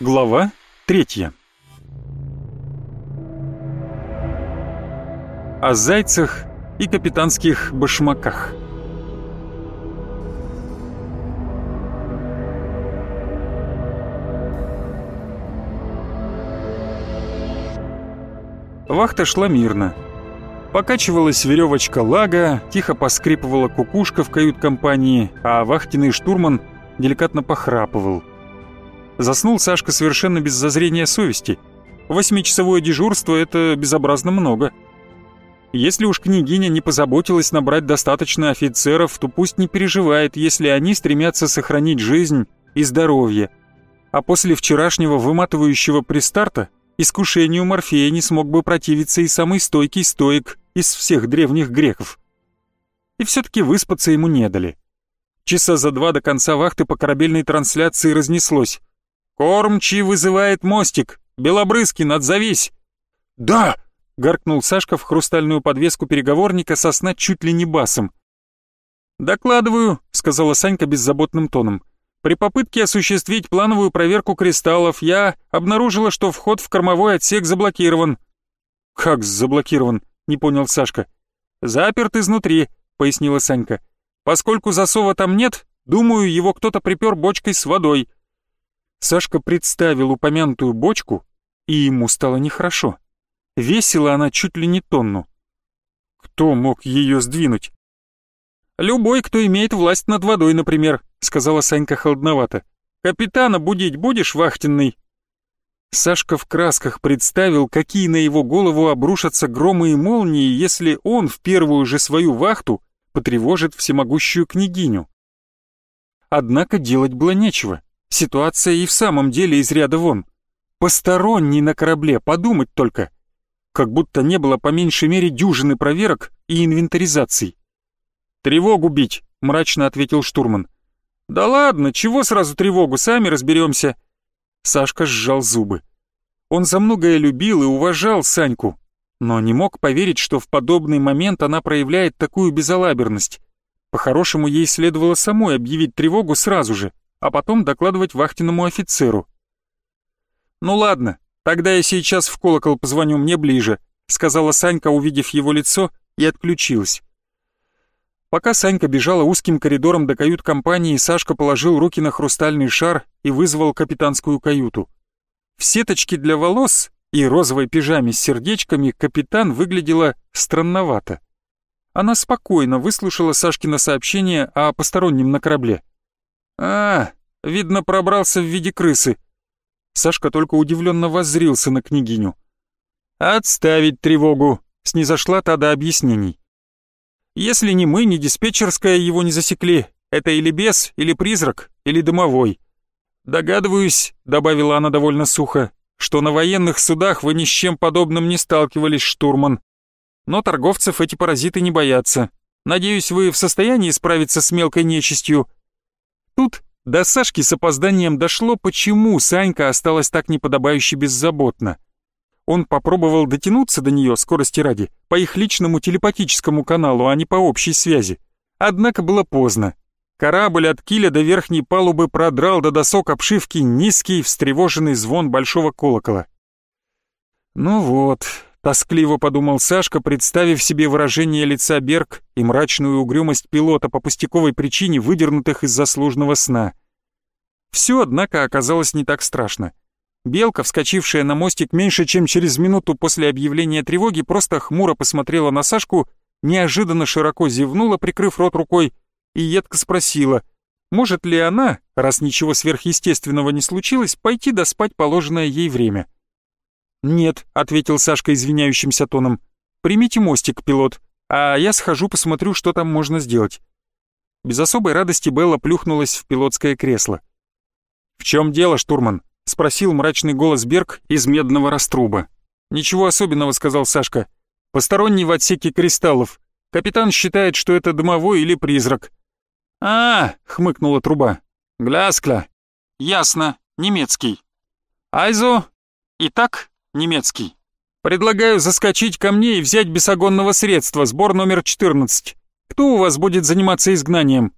Глава третья. О зайцах и капитанских башмаках. Вахта шла мирно. Покачивалась веревочка лага, тихо поскрипывала кукушка в кают-компании, а вахтенный штурман деликатно похрапывал – Заснул Сашка совершенно без зазрения совести. Восьмичасовое дежурство — это безобразно много. Если уж княгиня не позаботилась набрать достаточно офицеров, то пусть не переживает, если они стремятся сохранить жизнь и здоровье. А после вчерашнего выматывающего пристарта искушению Морфея не смог бы противиться и самый стойкий стоик из всех древних греков. И все-таки выспаться ему не дали. Часа за два до конца вахты по корабельной трансляции разнеслось. «Кормчий вызывает мостик! Белобрызкин, отзовись!» «Да!» — гаркнул Сашка в хрустальную подвеску переговорника со сна чуть ли не басом. «Докладываю», — сказала Санька беззаботным тоном. «При попытке осуществить плановую проверку кристаллов я обнаружила, что вход в кормовой отсек заблокирован». «Как заблокирован?» — не понял Сашка. «Заперт изнутри», — пояснила Санька. «Поскольку засова там нет, думаю, его кто-то припер бочкой с водой. Сашка представил упомянутую бочку, и ему стало нехорошо. Весила она чуть ли не тонну. Кто мог ее сдвинуть? «Любой, кто имеет власть над водой, например», — сказала Санька холодновато. «Капитана будить будешь, вахтенный?» Сашка в красках представил, какие на его голову обрушатся громы и молнии, если он в первую же свою вахту потревожит всемогущую княгиню. Однако делать было нечего. Ситуация и в самом деле из ряда вон. Посторонний на корабле, подумать только. Как будто не было по меньшей мере дюжины проверок и инвентаризаций. «Тревогу бить», — мрачно ответил штурман. «Да ладно, чего сразу тревогу, сами разберемся». Сашка сжал зубы. Он за многое любил и уважал Саньку, но не мог поверить, что в подобный момент она проявляет такую безалаберность. По-хорошему, ей следовало самой объявить тревогу сразу же, а потом докладывать вахтенному офицеру. «Ну ладно, тогда я сейчас в колокол позвоню, мне ближе», сказала Санька, увидев его лицо, и отключилась. Пока Санька бежала узким коридором до кают-компании, Сашка положил руки на хрустальный шар и вызвал капитанскую каюту. В сеточке для волос и розовой пижаме с сердечками капитан выглядела странновато. Она спокойно выслушала Сашкино сообщение о постороннем на корабле. «А, видно, пробрался в виде крысы». Сашка только удивленно воззрился на княгиню. «Отставить тревогу», — снизошла та до объяснений. «Если ни мы, ни диспетчерская его не засекли, это или бес, или призрак, или дымовой. Догадываюсь», — добавила она довольно сухо, «что на военных судах вы ни с чем подобным не сталкивались, штурман. Но торговцев эти паразиты не боятся. Надеюсь, вы в состоянии справиться с мелкой нечистью, Тут до Сашки с опозданием дошло, почему Санька осталась так неподобающе беззаботна. Он попробовал дотянуться до нее, скорости ради, по их личному телепатическому каналу, а не по общей связи. Однако было поздно. Корабль от киля до верхней палубы продрал до досок обшивки низкий встревоженный звон большого колокола. Ну вот, Тоскливо подумал Сашка, представив себе выражение лица Берг и мрачную угрюмость пилота по пустяковой причине выдернутых из заслуженного сна. Все, однако, оказалось не так страшно. Белка, вскочившая на мостик меньше, чем через минуту после объявления тревоги, просто хмуро посмотрела на Сашку, неожиданно широко зевнула, прикрыв рот рукой, и едко спросила, может ли она, раз ничего сверхъестественного не случилось, пойти доспать положенное ей время. — «Нет», — ответил Сашка извиняющимся тоном. «Примите мостик, пилот, а я схожу посмотрю, что там можно сделать». Без особой радости Белла плюхнулась в пилотское кресло. «В чем дело, штурман?» — спросил мрачный голос Берг из медного раструба. «Ничего особенного», — сказал Сашка. «Посторонний в отсеке кристаллов. Капитан считает, что это дымовой или призрак». «А, — хмыкнула труба. «Гляскля». «Ясно, немецкий». «Айзо?» «Итак, немецкий. Предлагаю заскочить ко мне и взять бесогонного средства, сбор номер 14. Кто у вас будет заниматься изгнанием?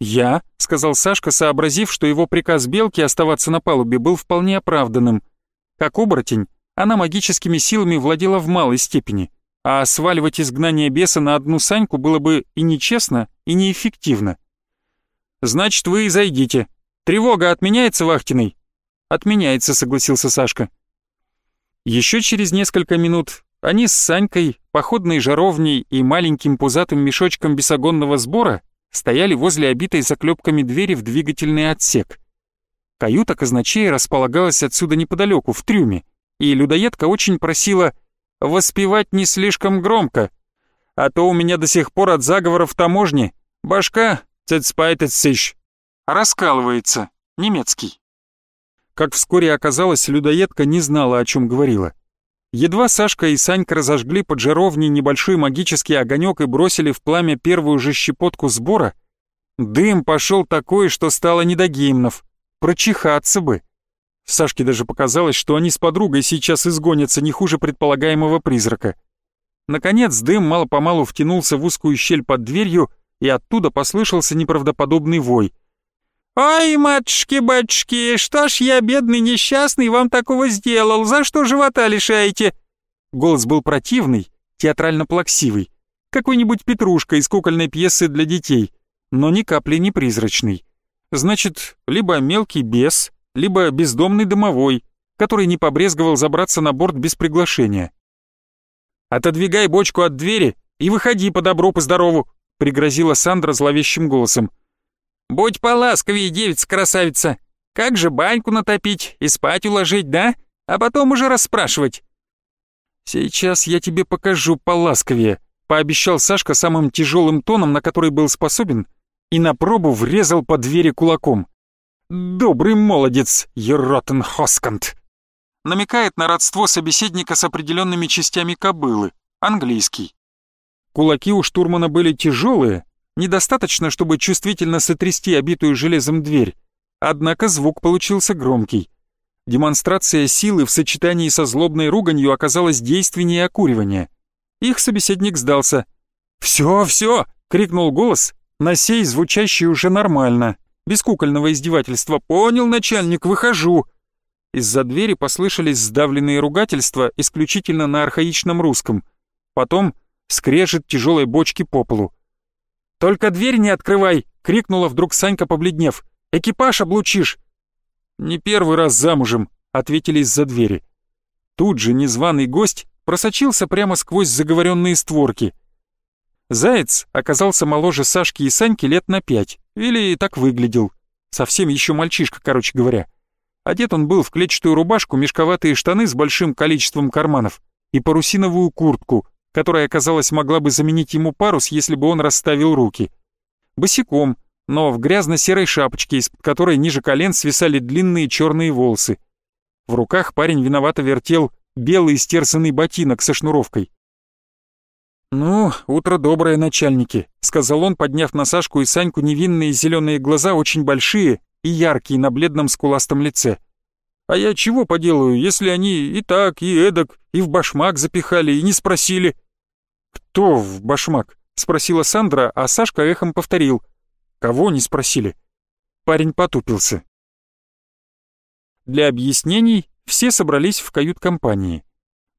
«Я», — сказал Сашка, сообразив, что его приказ Белки оставаться на палубе был вполне оправданным. Как оборотень, она магическими силами владела в малой степени, а сваливать изгнание беса на одну Саньку было бы и нечестно, и неэффективно. «Значит, вы и зайдите. Тревога отменяется, Вахтиной?» «Отменяется», — согласился Сашка. Еще через несколько минут они с Санькой, походной жаровней и маленьким пузатым мешочком бесогонного сбора стояли возле обитой заклепками двери в двигательный отсек. Каюта казначея располагалась отсюда неподалеку, в трюме, и людоедка очень просила воспевать не слишком громко, а то у меня до сих пор от заговоров таможни башка цецпайтецищ раскалывается, немецкий. Как вскоре оказалось, людоедка не знала, о чем говорила. Едва Сашка и Санька разожгли под жаровней небольшой магический огонек и бросили в пламя первую же щепотку сбора, дым пошел такой, что стало не до гимнов. Прочихаться бы. Сашке даже показалось, что они с подругой сейчас изгонятся не хуже предполагаемого призрака. Наконец дым мало-помалу втянулся в узкую щель под дверью, и оттуда послышался неправдоподобный вой — «Ой, матушки-батюшки, что ж я, бедный несчастный, вам такого сделал? За что живота лишаете?» Голос был противный, театрально-плаксивый. Какой-нибудь Петрушка из кукольной пьесы для детей, но ни капли не призрачный. Значит, либо мелкий бес, либо бездомный домовой, который не побрезговал забраться на борт без приглашения. «Отодвигай бочку от двери и выходи по добру, по здорову», пригрозила Сандра зловещим голосом. Будь поласковее, девица-красавица. Как же баньку натопить и спать уложить, да? А потом уже расспрашивать». «Сейчас я тебе покажу поласковее», — пообещал Сашка самым тяжелым тоном, на который был способен, и на пробу врезал по двери кулаком. «Добрый молодец, Еротен Хоскант!» Намекает на родство собеседника с определенными частями кобылы, английский. Кулаки у штурмана были тяжелые, Недостаточно, чтобы чувствительно сотрясти обитую железом дверь. Однако звук получился громкий. Демонстрация силы в сочетании со злобной руганью оказалась действеннее окуривания. Их собеседник сдался. «Все, все!» — крикнул голос, на сей звучащий уже нормально, без кукольного издевательства. «Понял, начальник, выхожу!» Из-за двери послышались сдавленные ругательства исключительно на архаичном русском. Потом скрежет тяжелой бочки по полу. «Только дверь не открывай!» — крикнула вдруг Санька, побледнев. «Экипаж облучишь!» «Не первый раз замужем», — ответили из-за двери. Тут же незваный гость просочился прямо сквозь заговоренные створки. Заяц оказался моложе Сашки и Саньки лет на пять, или так выглядел. Совсем еще мальчишка, короче говоря. Одет он был в клетчатую рубашку, мешковатые штаны с большим количеством карманов и парусиновую куртку, которая, казалось, могла бы заменить ему парус, если бы он расставил руки. Босиком, но в грязно-серой шапочке, из-под которой ниже колен свисали длинные черные волосы. В руках парень виновато вертел белый стерсанный ботинок со шнуровкой. «Ну, утро доброе, начальники», — сказал он, подняв на Сашку и Саньку невинные зеленые глаза, очень большие и яркие на бледном скуластом лице. «А я чего поделаю, если они и так, и эдак, и в башмак запихали, и не спросили?» «Кто в башмак?» — спросила Сандра, а Сашка эхом повторил. «Кого не спросили?» Парень потупился. Для объяснений все собрались в кают-компании.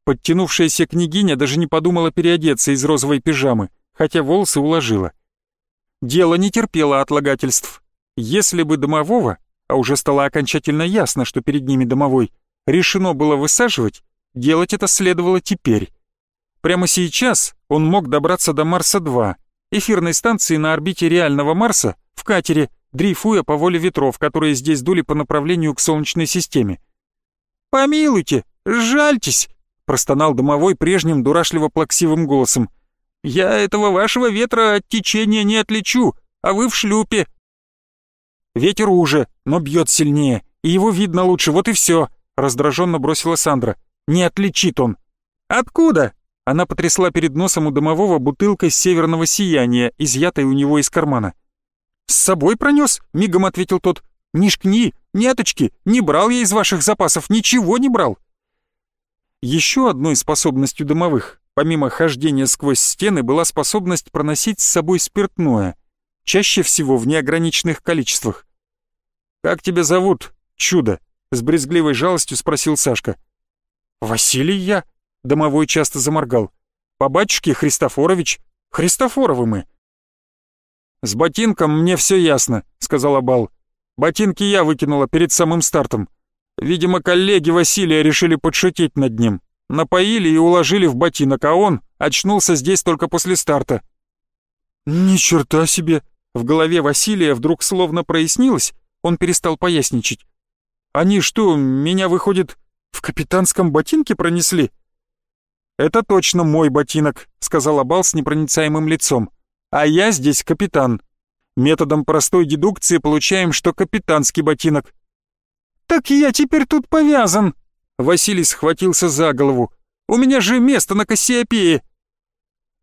Подтянувшаяся княгиня даже не подумала переодеться из розовой пижамы, хотя волосы уложила. Дело не терпело отлагательств. Если бы домового, а уже стало окончательно ясно, что перед ними домовой, решено было высаживать, делать это следовало теперь. Прямо сейчас он мог добраться до Марса-2, эфирной станции на орбите реального Марса, в катере, дрейфуя по воле ветров, которые здесь дули по направлению к Солнечной системе. «Помилуйте, жальтесь!» — простонал домовой прежним дурашливо-плаксивым голосом. «Я этого вашего ветра от течения не отличу, а вы в шлюпе». «Ветер уже, но бьет сильнее, и его видно лучше, вот и все», — раздраженно бросила Сандра. «Не отличит он». «Откуда?» Она потрясла перед носом у домового бутылкой северного сияния, изъятой у него из кармана. «С собой пронес?» — мигом ответил тот. «Ни шкни, неточки, не брал я из ваших запасов, ничего не брал». Еще одной способностью домовых, помимо хождения сквозь стены, была способность проносить с собой спиртное. чаще всего в неограниченных количествах. «Как тебя зовут, чудо?» — с брезгливой жалостью спросил Сашка. «Василий я?» — домовой часто заморгал. «По батюшке Христофорович. Христофоровы мы». «С ботинком мне все ясно», — сказал Абал. «Ботинки я выкинула перед самым стартом. Видимо, коллеги Василия решили подшутить над ним. Напоили и уложили в ботинок, а он очнулся здесь только после старта». «Ни черта себе!» В голове Василия вдруг словно прояснилось, он перестал поясничать. «Они что, меня, выходит, в капитанском ботинке пронесли?» «Это точно мой ботинок», — сказал Абал с непроницаемым лицом. «А я здесь капитан. Методом простой дедукции получаем, что капитанский ботинок». «Так я теперь тут повязан!» Василий схватился за голову. «У меня же место на Кассиопее!»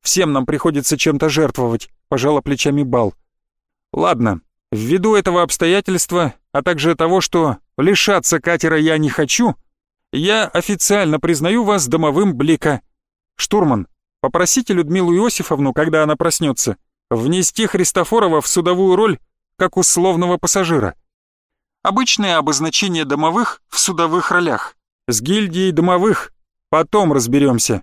«Всем нам приходится чем-то жертвовать», — пожала плечами Бал. «Ладно, ввиду этого обстоятельства, а также того, что лишаться катера я не хочу, я официально признаю вас домовым Блика. Штурман, попросите Людмилу Иосифовну, когда она проснется, внести Христофорова в судовую роль как условного пассажира. Обычное обозначение домовых в судовых ролях. С гильдией домовых потом разберемся.